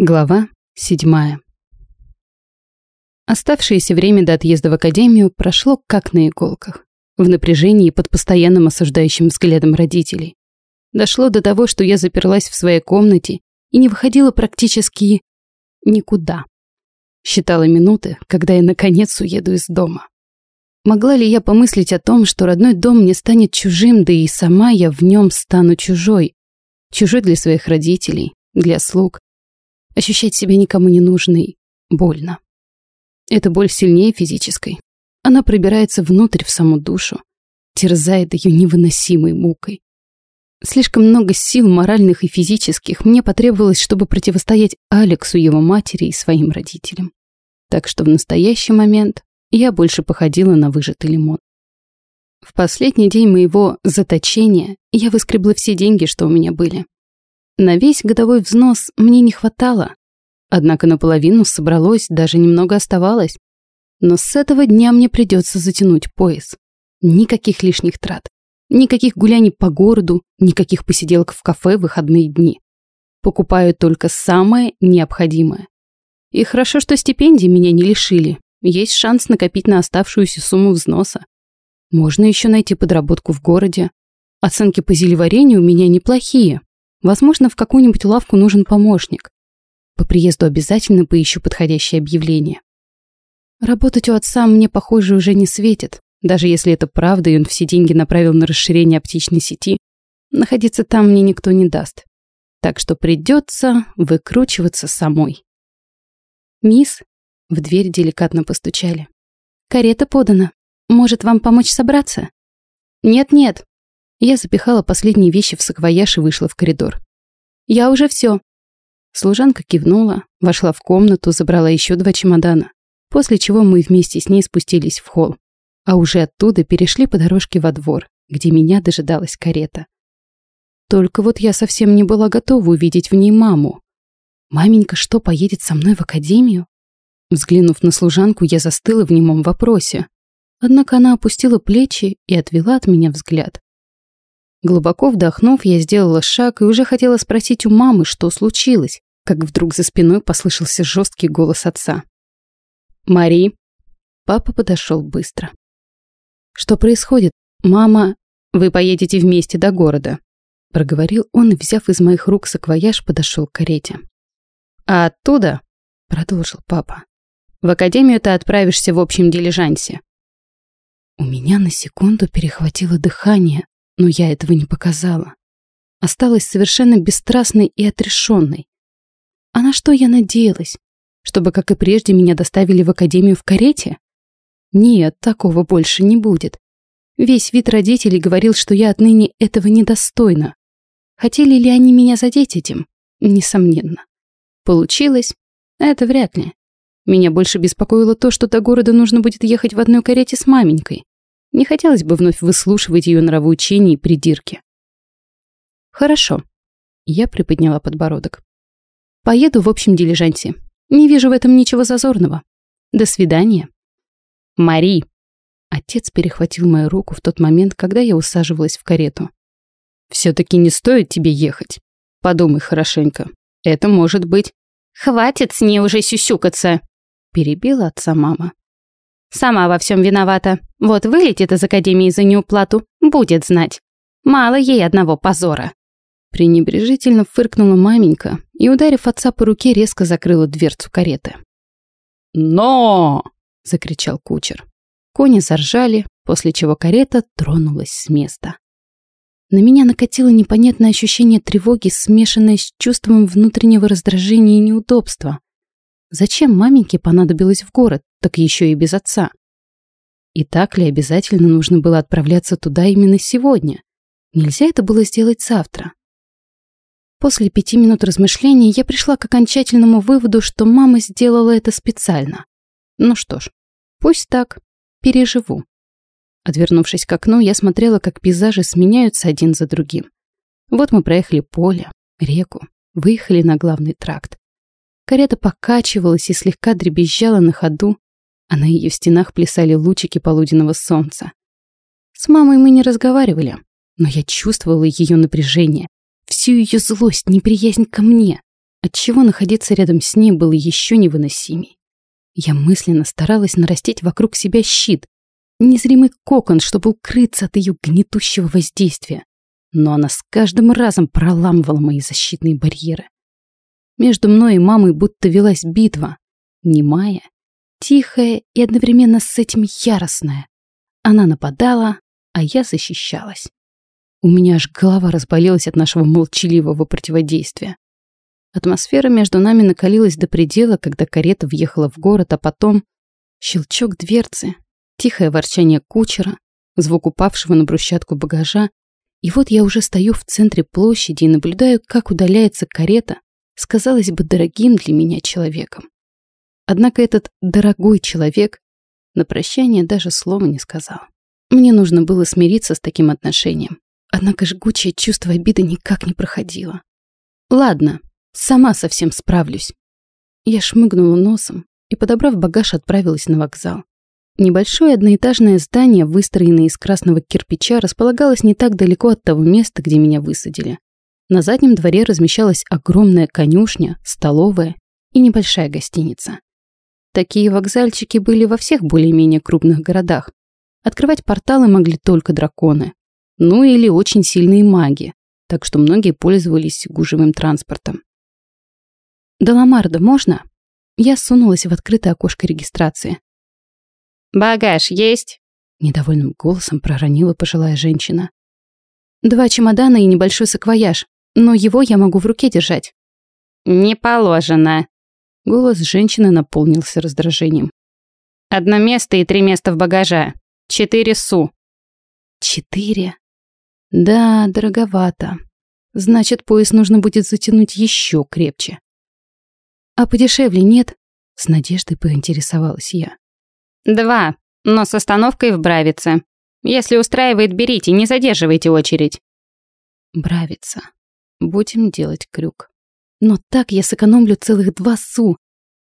Глава седьмая. Оставшееся время до отъезда в академию прошло как на иголках, в напряжении под постоянным осуждающим взглядом родителей. Дошло до того, что я заперлась в своей комнате и не выходила практически никуда. Считала минуты, когда я наконец уеду из дома. Могла ли я помыслить о том, что родной дом мне станет чужим, да и сама я в нем стану чужой? Чужой для своих родителей, для слуг, Ощущать себя никому не нужной больно. Эта боль сильнее физической. Она пробирается внутрь в саму душу, терзает ее невыносимой мукой. Слишком много сил моральных и физических мне потребовалось, чтобы противостоять Алексу, его матери и своим родителям. Так что в настоящий момент я больше походила на выжатый лимон. В последний день моего заточения я выскребла все деньги, что у меня были. На весь годовой взнос мне не хватало. Однако наполовину собралось, даже немного оставалось. Но с этого дня мне придется затянуть пояс. Никаких лишних трат. Никаких гуляний по городу, никаких посиделок в кафе в выходные дни. Покупаю только самое необходимое. И хорошо, что стипендии меня не лишили. Есть шанс накопить на оставшуюся сумму взноса. Можно еще найти подработку в городе. Оценки по зелеварению у меня неплохие, Возможно, в какую-нибудь лавку нужен помощник. По приезду обязательно поищу подходящее объявление. Работать у отца мне, похоже, уже не светит. Даже если это правда, и он все деньги направил на расширение оптичной сети, находиться там мне никто не даст. Так что придется выкручиваться самой. «Мисс?» — в дверь деликатно постучали. «Карета подана. Может, вам помочь собраться?» «Нет-нет», я запихала последние вещи в саквояж и вышла в коридор. «Я уже все. Служанка кивнула, вошла в комнату, забрала еще два чемодана, после чего мы вместе с ней спустились в холл, а уже оттуда перешли по дорожке во двор, где меня дожидалась карета. Только вот я совсем не была готова увидеть в ней маму. «Маменька что, поедет со мной в академию?» Взглянув на служанку, я застыла в немом вопросе. Однако она опустила плечи и отвела от меня взгляд. Глубоко вдохнув, я сделала шаг и уже хотела спросить у мамы, что случилось, как вдруг за спиной послышался жесткий голос отца. «Мари!» Папа подошел быстро. «Что происходит? Мама, вы поедете вместе до города», проговорил он взяв из моих рук саквояж, подошел к карете. «А оттуда», — продолжил папа, «в академию ты отправишься в общем дилижансе». У меня на секунду перехватило дыхание, но я этого не показала. Осталась совершенно бесстрастной и отрешенной. А на что я надеялась? Чтобы, как и прежде, меня доставили в академию в карете? Нет, такого больше не будет. Весь вид родителей говорил, что я отныне этого недостойна. Хотели ли они меня задеть этим? Несомненно. Получилось? Это вряд ли. Меня больше беспокоило то, что до города нужно будет ехать в одной карете с маменькой. Не хотелось бы вновь выслушивать ее нравоучения и придирки. Хорошо. Я приподняла подбородок. Поеду в общем дилижансе. Не вижу в этом ничего зазорного. До свидания. Мари. Отец перехватил мою руку в тот момент, когда я усаживалась в карету. Все-таки не стоит тебе ехать. Подумай хорошенько. Это может быть... Хватит с ней уже сюсюкаться, перебила отца мама. Сама во всем виновата. Вот вылетит из академии за неуплату, будет знать. Мало ей одного позора. Пренебрежительно фыркнула маменька и, ударив отца по руке, резко закрыла дверцу кареты. «Но!» — закричал кучер. Кони заржали, после чего карета тронулась с места. На меня накатило непонятное ощущение тревоги, смешанное с чувством внутреннего раздражения и неудобства. Зачем маменьке понадобилось в город, так еще и без отца? И так ли обязательно нужно было отправляться туда именно сегодня? Нельзя это было сделать завтра. После пяти минут размышлений я пришла к окончательному выводу, что мама сделала это специально. Ну что ж, пусть так, переживу. Отвернувшись к окну, я смотрела, как пейзажи сменяются один за другим. Вот мы проехали поле, реку, выехали на главный тракт. Карета покачивалась и слегка дребезжала на ходу, а на ее стенах плясали лучики полуденного солнца. С мамой мы не разговаривали, но я чувствовала ее напряжение, всю ее злость, неприязнь ко мне. отчего находиться рядом с ней было еще невыносимей. Я мысленно старалась нарастить вокруг себя щит, незримый кокон, чтобы укрыться от ее гнетущего воздействия. Но она с каждым разом проламывала мои защитные барьеры. Между мной и мамой будто велась битва, немая, тихая и одновременно с этим яростная. Она нападала, а я защищалась. У меня аж голова разболелась от нашего молчаливого противодействия. Атмосфера между нами накалилась до предела, когда карета въехала в город, а потом щелчок дверцы, тихое ворчание кучера, звук упавшего на брусчатку багажа, и вот я уже стою в центре площади и наблюдаю, как удаляется карета с, казалось бы, дорогим для меня человеком. Однако этот дорогой человек на прощание даже слова не сказал. Мне нужно было смириться с таким отношением. Однако жгучее чувство обиды никак не проходило. Ладно, сама совсем справлюсь. Я шмыгнула носом и, подобрав багаж, отправилась на вокзал. Небольшое одноэтажное здание, выстроенное из красного кирпича, располагалось не так далеко от того места, где меня высадили. На заднем дворе размещалась огромная конюшня, столовая и небольшая гостиница. Такие вокзальчики были во всех более-менее крупных городах. Открывать порталы могли только драконы. Ну или очень сильные маги, так что многие пользовались гужевым транспортом. «До можно?» Я сунулась в открытое окошко регистрации. «Багаж есть?» Недовольным голосом проронила пожилая женщина. «Два чемодана и небольшой саквояж, но его я могу в руке держать». «Не положено». Голос женщины наполнился раздражением. «Одно место и три места в багажа. Четыре су». «Четыре? Да, дороговато. Значит, пояс нужно будет затянуть еще крепче». «А подешевле нет?» С надеждой поинтересовалась я. Два, но с остановкой в Бравице. Если устраивает, берите, не задерживайте очередь. Бравица. Будем делать крюк. Но так я сэкономлю целых два су.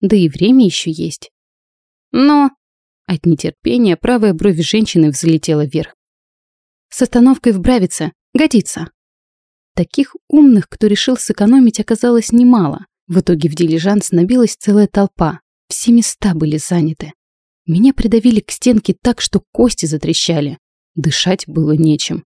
Да и время еще есть. Но... От нетерпения правая бровь женщины взлетела вверх. С остановкой в Бравице. Годится. Таких умных, кто решил сэкономить, оказалось немало. В итоге в дилижанс набилась целая толпа. Все места были заняты. Меня придавили к стенке так, что кости затрещали. Дышать было нечем.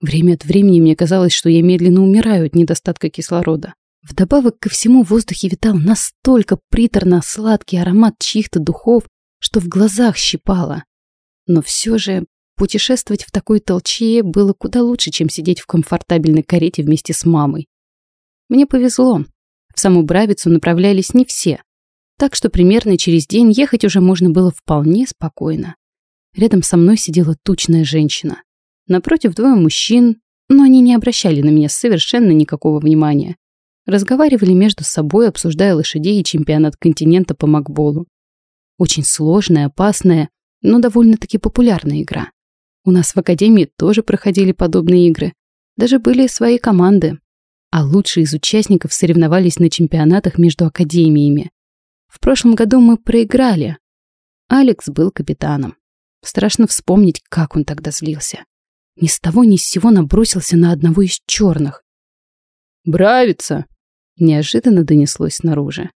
Время от времени мне казалось, что я медленно умираю от недостатка кислорода. Вдобавок ко всему в воздухе витал настолько приторно-сладкий аромат чьих-то духов, что в глазах щипало. Но все же путешествовать в такой толчье было куда лучше, чем сидеть в комфортабельной карете вместе с мамой. Мне повезло. В саму Бравицу направлялись не все так что примерно через день ехать уже можно было вполне спокойно. Рядом со мной сидела тучная женщина. Напротив двое мужчин, но они не обращали на меня совершенно никакого внимания. Разговаривали между собой, обсуждая лошадей и чемпионат континента по макболу. Очень сложная, опасная, но довольно-таки популярная игра. У нас в академии тоже проходили подобные игры. Даже были свои команды. А лучшие из участников соревновались на чемпионатах между академиями. В прошлом году мы проиграли. Алекс был капитаном. Страшно вспомнить, как он тогда злился. Ни с того ни с сего набросился на одного из черных. «Бравица!» — неожиданно донеслось снаружи.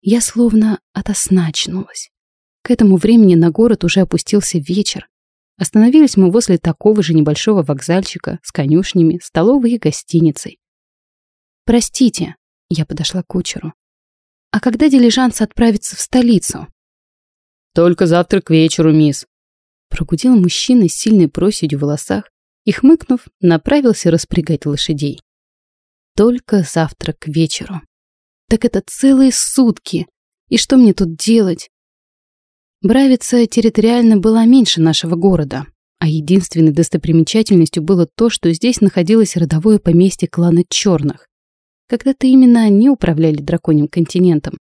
Я словно ото сна очнулась. К этому времени на город уже опустился вечер. Остановились мы возле такого же небольшого вокзальчика с конюшнями, столовой и гостиницей. «Простите», — я подошла к кучеру. А когда дилижанс отправится в столицу? Только завтра к вечеру, мисс. Прогудел мужчина с сильной проседью в волосах и, хмыкнув, направился распрягать лошадей. Только завтра к вечеру. Так это целые сутки. И что мне тут делать? Бравица территориально была меньше нашего города, а единственной достопримечательностью было то, что здесь находилось родовое поместье клана Черных. Когда-то именно они управляли драконьим континентом.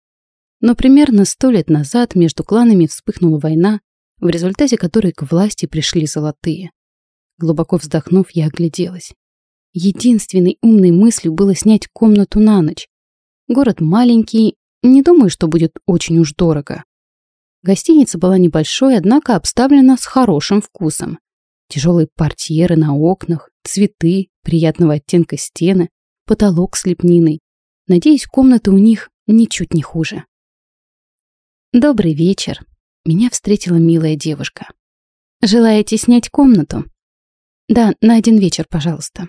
Но примерно сто лет назад между кланами вспыхнула война, в результате которой к власти пришли золотые. Глубоко вздохнув, я огляделась. Единственной умной мыслью было снять комнату на ночь. Город маленький, не думаю, что будет очень уж дорого. Гостиница была небольшой, однако обставлена с хорошим вкусом. Тяжелые портьеры на окнах, цветы, приятного оттенка стены, потолок с лепниной. Надеюсь, комната у них ничуть не хуже. Добрый вечер. Меня встретила милая девушка. Желаете снять комнату? Да, на один вечер, пожалуйста.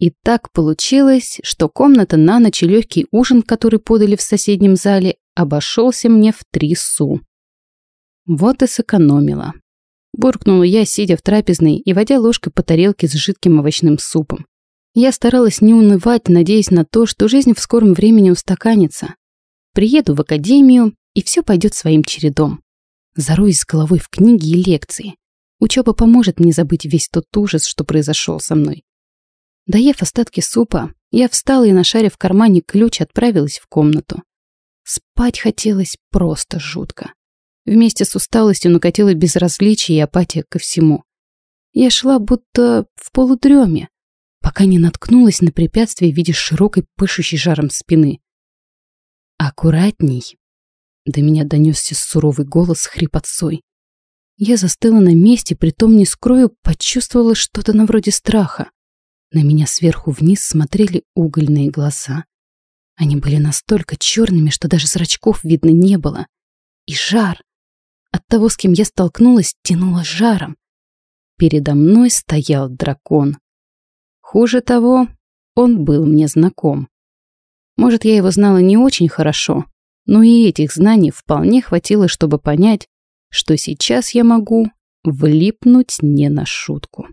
И так получилось, что комната на ночь и легкий ужин, который подали в соседнем зале, обошелся мне в три су. Вот и сэкономила. Буркнула я, сидя в трапезной и водя ложкой по тарелке с жидким овощным супом. Я старалась не унывать, надеясь на то, что жизнь в скором времени устаканится. Приеду в академию, и все пойдет своим чередом. Заруюсь головой в книги и лекции. Учеба поможет мне забыть весь тот ужас, что произошел со мной. Доев остатки супа, я встала и, нашарив в кармане ключ, отправилась в комнату. Спать хотелось просто жутко. Вместе с усталостью накатило безразличие и апатия ко всему. Я шла будто в полудреме, пока не наткнулась на препятствие в виде широкой, пышущей жаром спины. «Аккуратней!» До меня донесся суровый голос хрипотцой. Я застыла на месте, притом не скрою, почувствовала что-то на вроде страха. На меня сверху вниз смотрели угольные глаза. Они были настолько черными, что даже зрачков видно не было. И жар. От того, с кем я столкнулась, тянуло жаром. Передо мной стоял дракон. Хуже того, он был мне знаком. Может, я его знала не очень хорошо, но и этих знаний вполне хватило, чтобы понять, что сейчас я могу влипнуть не на шутку.